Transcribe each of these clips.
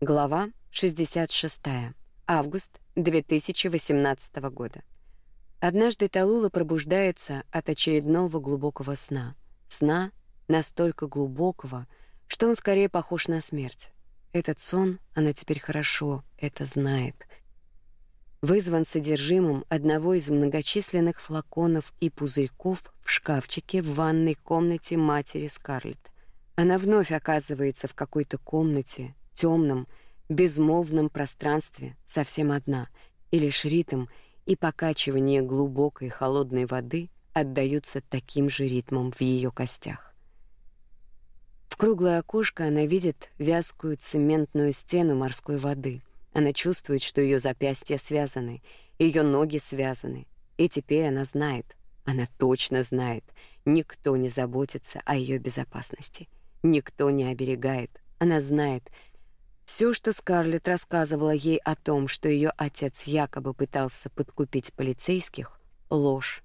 Глава 66. Август 2018 года. Однажды Талула пробуждается от очередного глубокого сна. Сна настолько глубокого, что он скорее похож на смерть. Этот сон она теперь хорошо это знает. Вызван содержимым одного из многочисленных флаконов и пузырьков в шкафчике в ванной комнате матери Скарлетт. Она вновь оказывается в какой-то комнате, темном, безмолвном пространстве, совсем одна, и лишь ритм и покачивание глубокой холодной воды отдаются таким же ритмом в ее костях. В круглое окошко она видит вязкую цементную стену морской воды. Она чувствует, что ее запястья связаны, ее ноги связаны, и теперь она знает, она точно знает, никто не заботится о ее безопасности, никто не оберегает. Она знает, все, что Скарлетт рассказывала ей о том, что ее отец якобы пытался подкупить полицейских, ложь.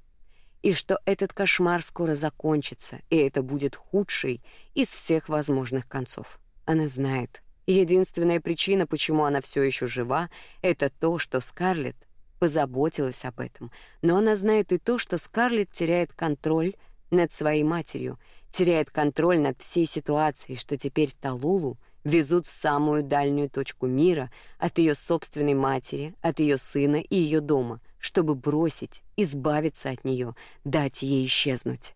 И что этот кошмар скоро закончится, и это будет худший из всех возможных концов. Она знает. Единственная причина, почему она все еще жива, это то, что Скарлетт позаботилась об этом. Но она знает и то, что Скарлетт теряет контроль над своей матерью, теряет контроль над всей ситуацией, что теперь Талулу — везут в самую дальнюю точку мира от ее собственной матери, от ее сына и ее дома, чтобы бросить, избавиться от нее, дать ей исчезнуть.